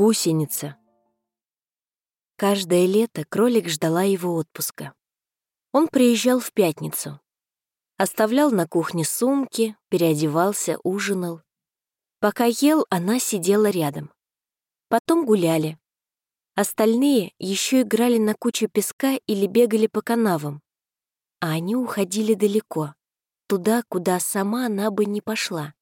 Гусеница. Каждое лето кролик ждала его отпуска. Он приезжал в пятницу. Оставлял на кухне сумки, переодевался, ужинал. Пока ел, она сидела рядом. Потом гуляли. Остальные еще играли на куче песка или бегали по канавам. А они уходили далеко, туда, куда сама она бы не пошла.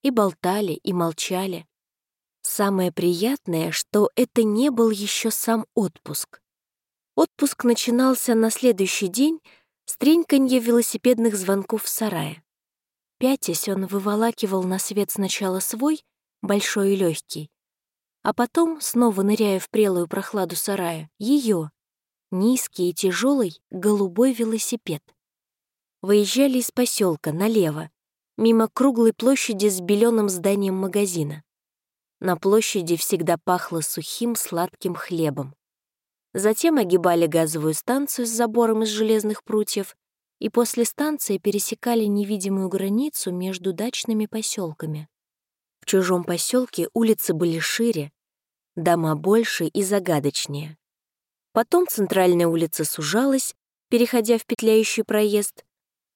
И болтали, и молчали. Самое приятное, что это не был еще сам отпуск. Отпуск начинался на следующий день с треньканья велосипедных звонков в сарае. Пятясь, он выволакивал на свет сначала свой, большой и легкий, а потом, снова ныряя в прелую прохладу сарая, ее, низкий и тяжелый голубой велосипед. Выезжали из поселка налево, мимо круглой площади с беленым зданием магазина. На площади всегда пахло сухим сладким хлебом. Затем огибали газовую станцию с забором из железных прутьев и после станции пересекали невидимую границу между дачными поселками. В чужом поселке улицы были шире, дома больше и загадочнее. Потом центральная улица сужалась, переходя в петляющий проезд,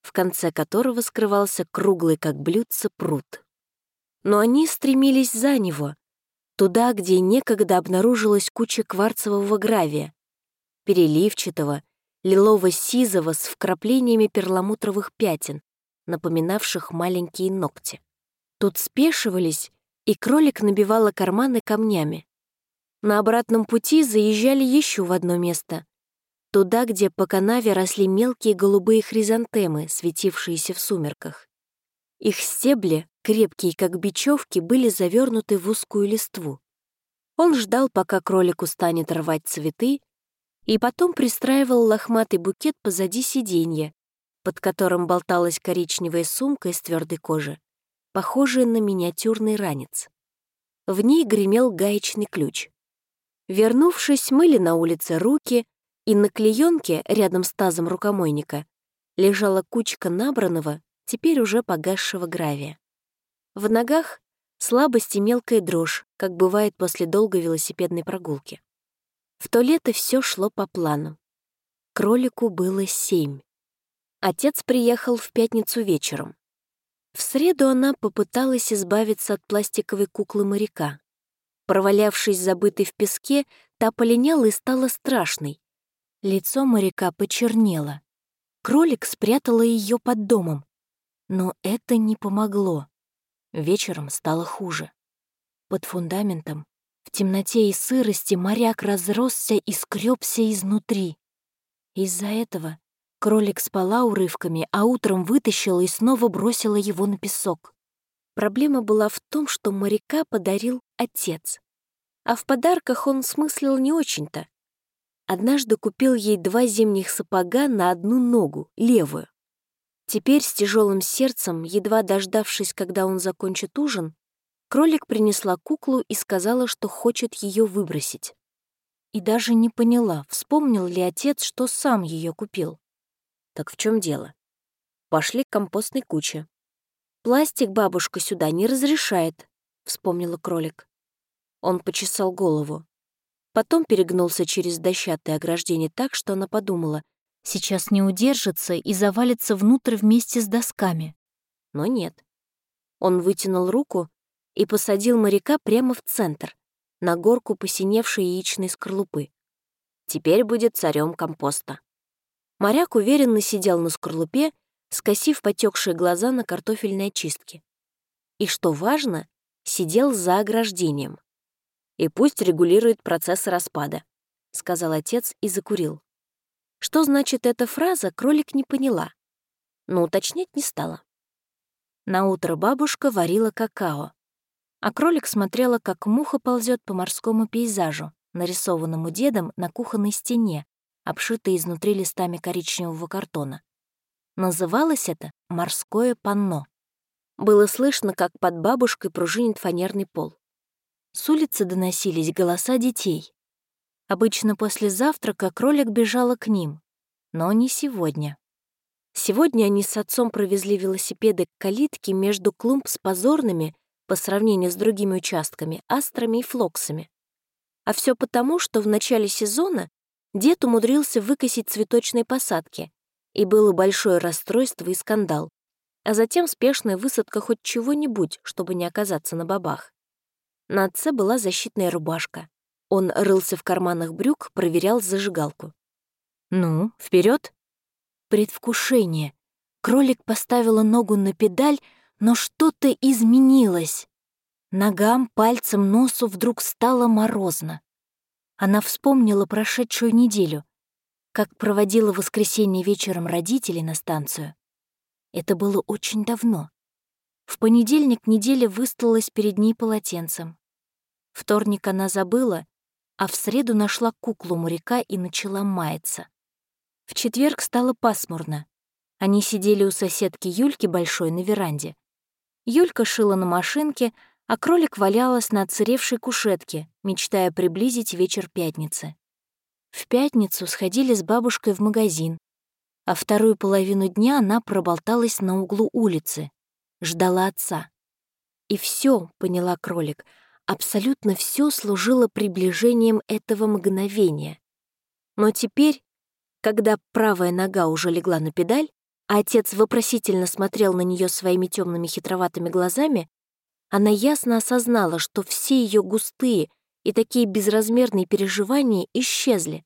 в конце которого скрывался круглый, как блюдце, пруд но они стремились за него, туда, где некогда обнаружилась куча кварцевого гравия, переливчатого, лилово-сизого с вкраплениями перламутровых пятен, напоминавших маленькие ногти. Тут спешивались, и кролик набивала карманы камнями. На обратном пути заезжали еще в одно место, туда, где по канаве росли мелкие голубые хризантемы, светившиеся в сумерках. Их стебли крепкие, как бечевки, были завернуты в узкую листву. Он ждал, пока кролику станет рвать цветы, и потом пристраивал лохматый букет позади сиденья, под которым болталась коричневая сумка из твердой кожи, похожая на миниатюрный ранец. В ней гремел гаечный ключ. Вернувшись, мыли на улице руки, и на клеенке рядом с тазом рукомойника лежала кучка набранного, теперь уже погасшего гравия. В ногах слабость и мелкая дрожь, как бывает после долгой велосипедной прогулки. В то лето все шло по плану. Кролику было семь. Отец приехал в пятницу вечером. В среду она попыталась избавиться от пластиковой куклы моряка. Провалявшись забытой в песке, та полиняла и стала страшной. Лицо моряка почернело. Кролик спрятала ее под домом. Но это не помогло. Вечером стало хуже. Под фундаментом, в темноте и сырости, моряк разросся и скребся изнутри. Из-за этого кролик спала урывками, а утром вытащила и снова бросила его на песок. Проблема была в том, что моряка подарил отец. А в подарках он смыслил не очень-то. Однажды купил ей два зимних сапога на одну ногу, левую. Теперь с тяжелым сердцем, едва дождавшись, когда он закончит ужин, кролик принесла куклу и сказала, что хочет ее выбросить. И даже не поняла, вспомнил ли отец, что сам ее купил. Так в чем дело? Пошли к компостной куче. «Пластик бабушка сюда не разрешает», — вспомнила кролик. Он почесал голову. Потом перегнулся через дощатое ограждение так, что она подумала, Сейчас не удержится и завалится внутрь вместе с досками. Но нет. Он вытянул руку и посадил моряка прямо в центр, на горку посиневшей яичной скорлупы. Теперь будет царем компоста. Моряк уверенно сидел на скорлупе, скосив потекшие глаза на картофельной очистке. И, что важно, сидел за ограждением. «И пусть регулирует процесс распада», — сказал отец и закурил. Что значит эта фраза, кролик не поняла, но уточнять не стала. Наутро бабушка варила какао, а кролик смотрела, как муха ползет по морскому пейзажу, нарисованному дедом на кухонной стене, обшитой изнутри листами коричневого картона. Называлось это «морское панно». Было слышно, как под бабушкой пружинит фанерный пол. С улицы доносились голоса детей. Обычно после завтрака кролик бежала к ним, но не сегодня. Сегодня они с отцом провезли велосипеды к калитке между клумб с позорными, по сравнению с другими участками, астрами и флоксами. А все потому, что в начале сезона дед умудрился выкосить цветочные посадки, и было большое расстройство и скандал, а затем спешная высадка хоть чего-нибудь, чтобы не оказаться на бабах. На отце была защитная рубашка. Он рылся в карманах брюк, проверял зажигалку. «Ну, вперед! Предвкушение. Кролик поставила ногу на педаль, но что-то изменилось. Ногам, пальцем, носу вдруг стало морозно. Она вспомнила прошедшую неделю, как проводила воскресенье вечером родителей на станцию. Это было очень давно. В понедельник неделя выстлалась перед ней полотенцем. Вторник она забыла, а в среду нашла куклу моряка и начала маяться. В четверг стало пасмурно. Они сидели у соседки Юльки большой на веранде. Юлька шила на машинке, а кролик валялась на отсыревшей кушетке, мечтая приблизить вечер пятницы. В пятницу сходили с бабушкой в магазин, а вторую половину дня она проболталась на углу улицы, ждала отца. И все, поняла кролик, абсолютно все служило приближением этого мгновения. Но теперь, когда правая нога уже легла на педаль, а отец вопросительно смотрел на нее своими темными хитроватыми глазами, она ясно осознала, что все ее густые и такие безразмерные переживания исчезли,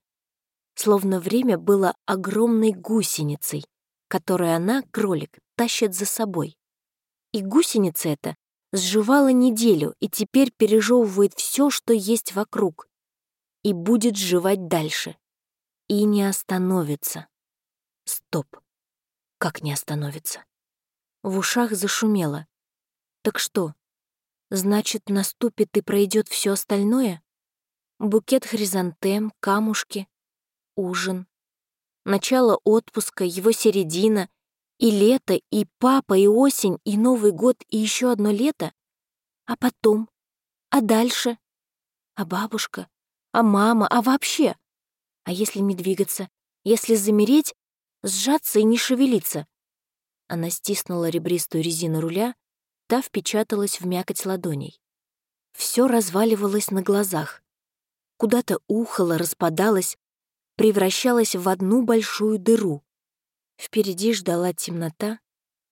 словно время было огромной гусеницей, которую она, кролик, тащит за собой. И гусеница эта сживала неделю и теперь пережевывает все, что есть вокруг, и будет сживать дальше. И не остановится. Стоп. Как не остановится? В ушах зашумело. Так что? Значит, наступит и пройдет все остальное? Букет хризантем, камушки, ужин. Начало отпуска, его середина, и лето, и папа, и осень, и Новый год, и еще одно лето. А потом? А дальше? А бабушка? А мама? А вообще? А если не двигаться? Если замереть, сжаться и не шевелиться. Она стиснула ребристую резину руля, та впечаталась в мякоть ладоней. Все разваливалось на глазах. Куда-то ухало, распадалось, превращалось в одну большую дыру. Впереди ждала темнота,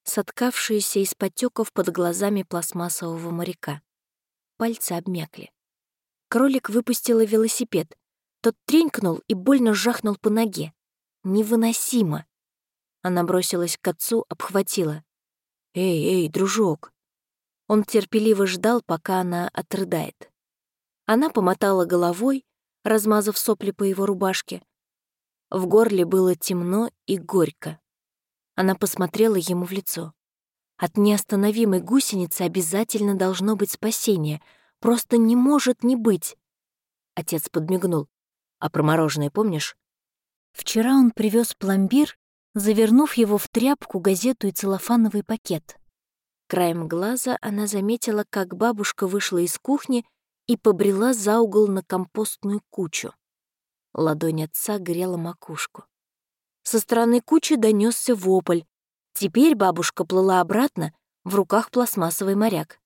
соткавшаяся из потеков под глазами пластмассового моряка. Пальцы обмякли. Кролик выпустила велосипед. Тот тренькнул и больно жахнул по ноге. Невыносимо. Она бросилась к отцу, обхватила. «Эй, эй, дружок!» Он терпеливо ждал, пока она отрыдает. Она помотала головой, размазав сопли по его рубашке. В горле было темно и горько. Она посмотрела ему в лицо. От неостановимой гусеницы обязательно должно быть спасение. Просто не может не быть. Отец подмигнул. А про мороженое помнишь? Вчера он привез пломбир, завернув его в тряпку, газету и целлофановый пакет. Краем глаза она заметила, как бабушка вышла из кухни и побрела за угол на компостную кучу. Ладонь отца грела макушку. Со стороны кучи донесся вопль. Теперь бабушка плыла обратно, в руках пластмассовый моряк.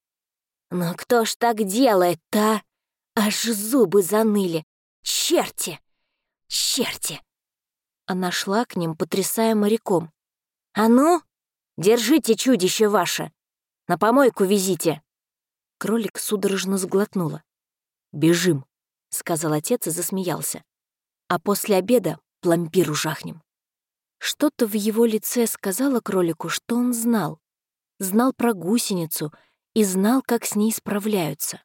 «Ну кто ж так делает-то? Аж зубы заныли! Черти! Черти!» Она шла к ним, потрясая моряком. «А ну, держите чудище ваше! На помойку везите!» Кролик судорожно сглотнула. «Бежим», — сказал отец и засмеялся. «А после обеда пломбир жахнем». Что-то в его лице сказала кролику, что он знал. Знал про гусеницу и знал, как с ней справляются.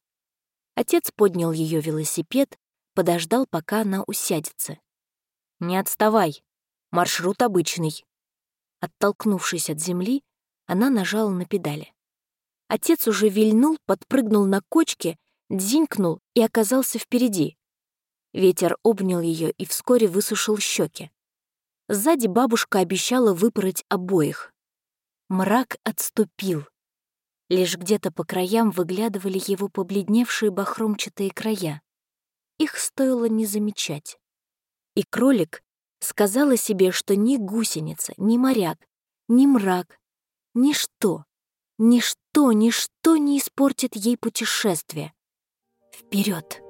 Отец поднял ее велосипед, подождал, пока она усядется. «Не отставай, маршрут обычный». Оттолкнувшись от земли, она нажала на педали. Отец уже вильнул, подпрыгнул на кочке, дзинькнул и оказался впереди. Ветер обнял ее и вскоре высушил щеки. Сзади бабушка обещала выпороть обоих. Мрак отступил. Лишь где-то по краям выглядывали его побледневшие бахромчатые края. Их стоило не замечать. И кролик сказала себе, что ни гусеница, ни моряк, ни мрак, ничто Ничто, ничто не испортит ей путешествие. Вперед!